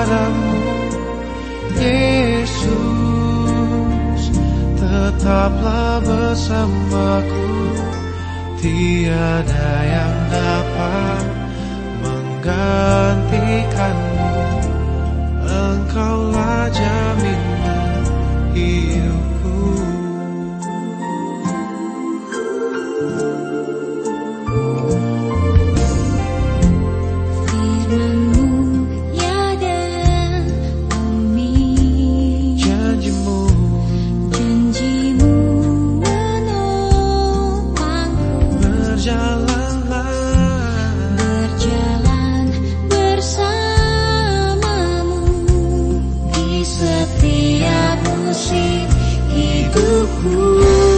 padamu Yesus tetaplah bersamaku. Tiada yang dapat menggantikan 心一个湖。